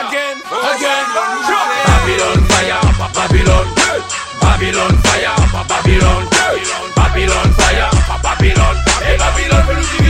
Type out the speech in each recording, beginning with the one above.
Again, again. Babylon fire, Babylon, Babylon fire, Babylon, Babylon fire, Babylon, Babylon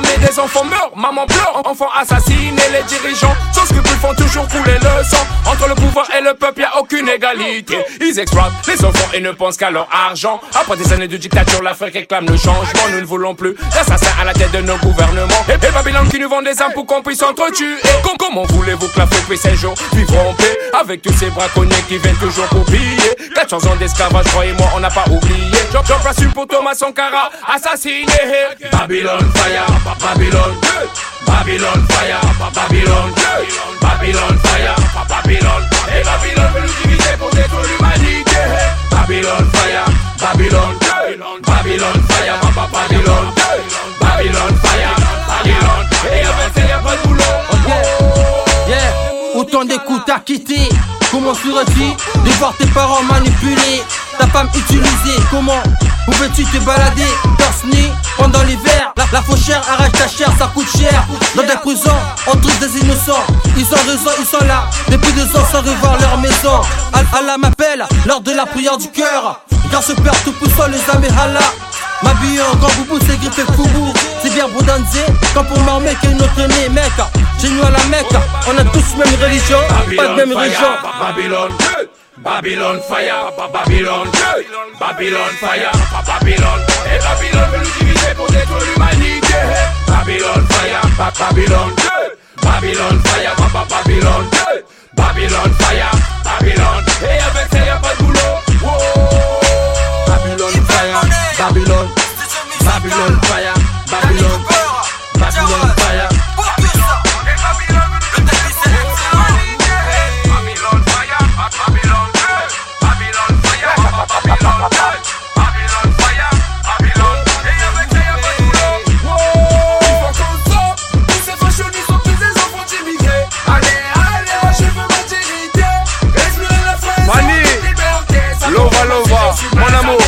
affamé. Des enfants meurent, maman pleure, enfants assassinés. Les dirigeants sont scrupules, font toujours couler le sang. Entre le pouvoir et le peuple, y a aucune égalité. Ils exploitent les enfants et ne pensent qu'à leur argent. Après des années de dictature, l'Afrique réclame le changement. Nous ne voulons plus d'assassins à la tête de nos gouvernements. Et, Babylone qui nous vend des armes pour qu'on puisse s'entretuer. Com- comment voulez-vous que l'Afrique puisse un jour vivre en paix? Avec tous ces braconniers qui viennent toujours pour piller 400 ans d'esclavage, croyez-moi, on n'a pas oublié. J'en place une pour Thomas Sankara, assassiné. Babylon fire, Babylon, Babylon fire, à quitter. Comment serait-il de voir tes parents manipulés, ta femme utilisée Comment pouvais-tu te balader torse nu pendant l'hiver la, la fauchère arrache ta chair, ça coûte cher. Dans des prisons, on trouve des innocents. Ils ont raison, ils sont là depuis deux ans sans revoir leur maison. Al- Allah m'appelle lors de la prière du cœur. Car ce père tout poussant les amis Allah. M'habiller en grand boubou, c'est griffé foubou C'est bien Boudanzé, comme pour qui est notre né, mec Chez nous à la Mecque, on a tous même religion Pas de même religion. Babylon, Babylon fire, Babylon, Babylon fire, Babylon, et Babylon veut nous diviser pour détruire l'humanité. Babylon fire, Ba- Babylon, Babylon fire, Ba- Ba- Babylon, Babylon fire, Babylon, mon amour,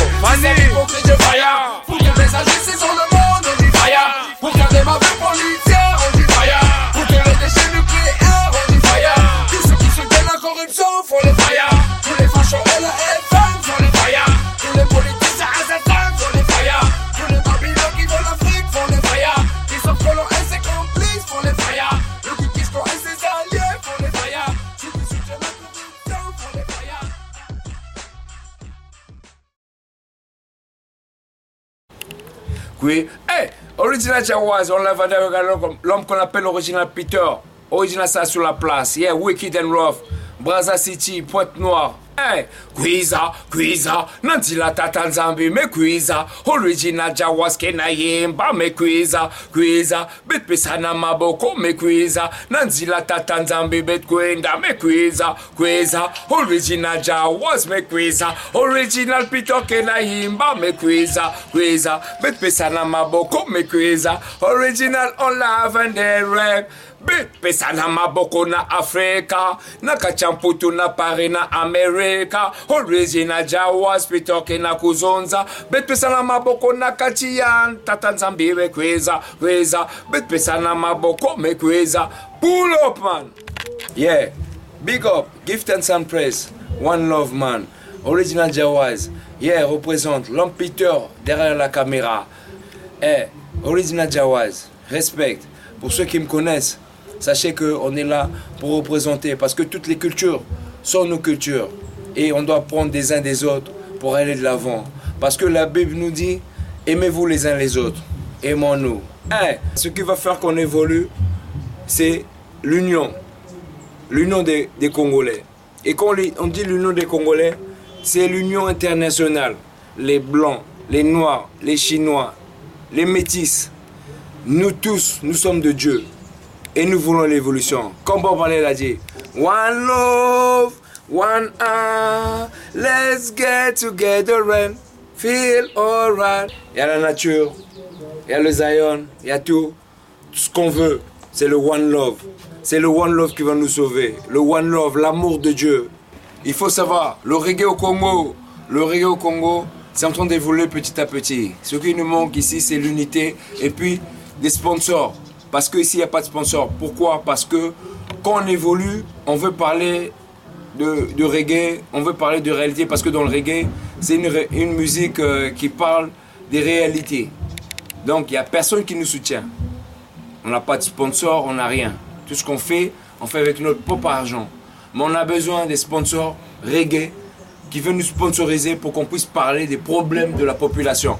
Hey, Original Jawaz, on l'a vendu avec l'homme- qu'on appelle Original Peter. Original ça sur la place. Yeah, Wicked and Rough. Brazza City, Pointe-Noire. Hey, Kwiza, Kwiza, Nanti la tata Nzambi, me Kwiza, Original Jawas Kenayimba, me Kwiza, Kwiza, Bet Pesana Maboko, me Kwiza, Nanti la tata Nzambi, Bet Kwenda, me Kwiza, Kwiza, Original Jawas, me Kwiza, Original Peter Kenayimba, me Kwiza, Kwiza, Bet Pesana Maboko, me Kwiza, Original on love and direct. Bit pesa na maboko na Afrika na kachamputu na pari na Amerika. Original jawas pitoke na kuzonza. Bit pesa na maboko na kachiyan tata nzambi kweza kweza. Bit pesa na maboko mekweza pull up man. Yeah. Big up. Gift and some praise one love man. Original jawas. Yeah représente Peter derrière la caméra. Eh original jawaz respect. Pour ceux qui me connaissent Sachez qu'on est là pour représenter, parce que toutes les cultures sont nos cultures. Et on doit prendre des uns des autres pour aller de l'avant. Parce que la Bible nous dit, aimez-vous les uns les autres. Aimons-nous. Hein, ce qui va faire qu'on évolue, c'est l'union. L'union des, des Congolais. Et quand on dit l'union des Congolais, c'est l'union internationale. Les Blancs, les Noirs, les Chinois, les Métis. Nous tous, nous sommes de Dieu. Et nous voulons l'évolution. Comme Bob Marley l'a dit. One love, one heart. Let's get together and feel alright. Il y a la nature, il y a le Zion, il y a tout. Ce qu'on veut, c'est le One Love. C'est le One Love qui va nous sauver. Le One Love, l'amour de Dieu. Il faut savoir, le reggae au Congo, le reggae au Congo, c'est en train d'évoluer petit à petit. Ce qui nous manque ici, c'est l'unité et puis des sponsors. Parce qu'ici, il n'y a pas de sponsors. Pourquoi? Parce que quand on évolue, on veut parler de, reggae, on veut parler de réalité. Parce que dans le reggae, c'est une, une, musique euh, qui parle des réalités. Donc, il n'y a personne qui nous soutient. On n'a pas de sponsor, on n'a rien. Tout ce qu'on fait, on fait avec notre propre argent. Mais on a besoin des sponsors reggae qui veulent nous sponsoriser pour qu'on puisse parler des problèmes de la population.